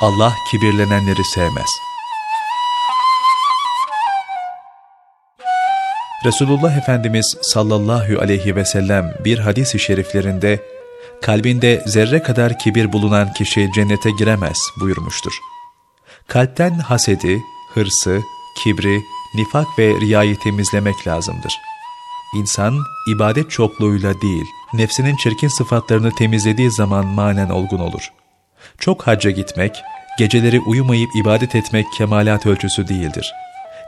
Allah kibirlenenleri sevmez. Resulullah Efendimiz sallallahu aleyhi ve sellem bir hadis-i şeriflerinde kalbinde zerre kadar kibir bulunan kişi cennete giremez buyurmuştur. Kalpten hasedi, hırsı, kibri, nifak ve riyayı temizlemek lazımdır. İnsan ibadet çokluğuyla değil, nefsinin çirkin sıfatlarını temizlediği zaman manen olgun olur. Çok hacca gitmek, geceleri uyumayıp ibadet etmek kemalat ölçüsü değildir.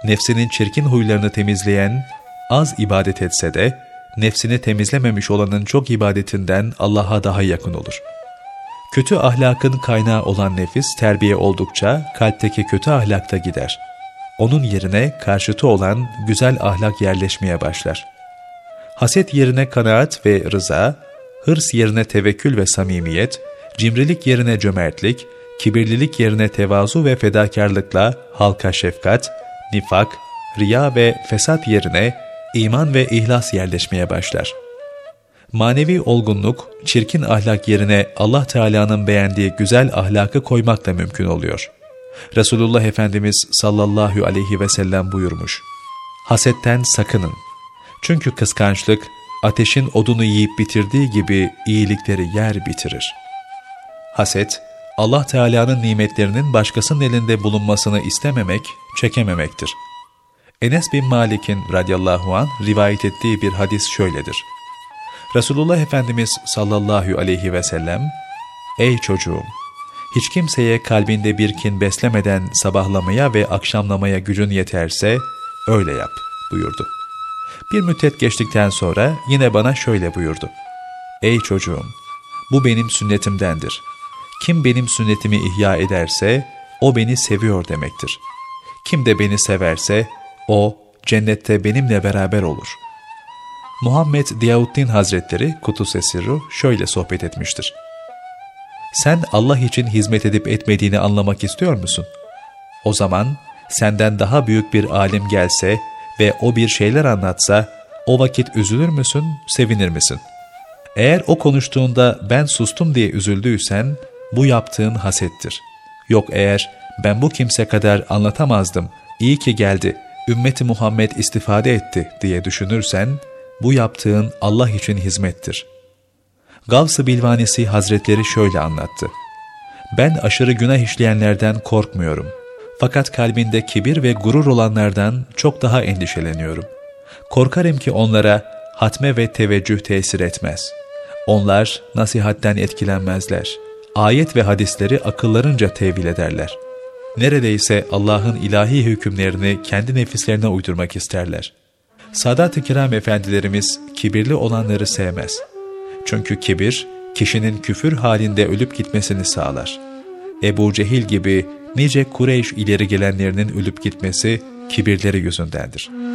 Nefsinin çirkin huylarını temizleyen, az ibadet etse de, nefsini temizlememiş olanın çok ibadetinden Allah'a daha yakın olur. Kötü ahlakın kaynağı olan nefis terbiye oldukça kalpteki kötü ahlakta gider. Onun yerine karşıtı olan güzel ahlak yerleşmeye başlar. Haset yerine kanaat ve rıza, hırs yerine tevekkül ve samimiyet, cimrilik yerine cömertlik, kibirlilik yerine tevazu ve fedakarlıkla halka şefkat, nifak, riya ve fesat yerine iman ve ihlas yerleşmeye başlar. Manevi olgunluk, çirkin ahlak yerine Allah Teala'nın beğendiği güzel ahlakı koymakla mümkün oluyor. Resulullah Efendimiz sallallahu aleyhi ve sellem buyurmuş. Hasetten sakının. Çünkü kıskançlık, ateşin odunu yiyip bitirdiği gibi iyilikleri yer bitirir. Haset, Allah Teala'nın nimetlerinin başkasının elinde bulunmasını istememek, çekememektir. Enes bin Malik'in radıyallahu an rivayet ettiği bir hadis şöyledir. Resulullah Efendimiz sallallahu aleyhi ve sellem, Ey çocuğum! Hiç kimseye kalbinde bir kin beslemeden sabahlamaya ve akşamlamaya gücün yeterse, öyle yap buyurdu. Bir müddet geçtikten sonra yine bana şöyle buyurdu. Ey çocuğum! Bu benim sünnetimdendir. Kim benim sünnetimi ihya ederse, o beni seviyor demektir. Kim de beni severse, o cennette benimle beraber olur. Muhammed Diyavuddin Hazretleri Kutus Esirru şöyle sohbet etmiştir. Sen Allah için hizmet edip etmediğini anlamak istiyor musun? O zaman senden daha büyük bir alim gelse ve o bir şeyler anlatsa, o vakit üzülür müsün, sevinir misin? Eğer o konuştuğunda ben sustum diye üzüldüysen, bu yaptığın hasettir. Yok eğer ben bu kimse kadar anlatamazdım, iyi ki geldi, ümmeti Muhammed istifade etti diye düşünürsen, bu yaptığın Allah için hizmettir. Gavs-ı Bilvanesi Hazretleri şöyle anlattı. Ben aşırı günah işleyenlerden korkmuyorum. Fakat kalbinde kibir ve gurur olanlardan çok daha endişeleniyorum. Korkarım ki onlara hatme ve teveccüh tesir etmez. Onlar nasihatten etkilenmezler. Ayet ve hadisleri akıllarınca tevil ederler. Neredeyse Allah'ın ilahi hükümlerini kendi nefislerine uydurmak isterler. Sadat-ı Kiram efendilerimiz kibirli olanları sevmez. Çünkü kibir, kişinin küfür halinde ölüp gitmesini sağlar. Ebu Cehil gibi nice Kureyş ileri gelenlerinin ölüp gitmesi kibirleri yüzündendir.''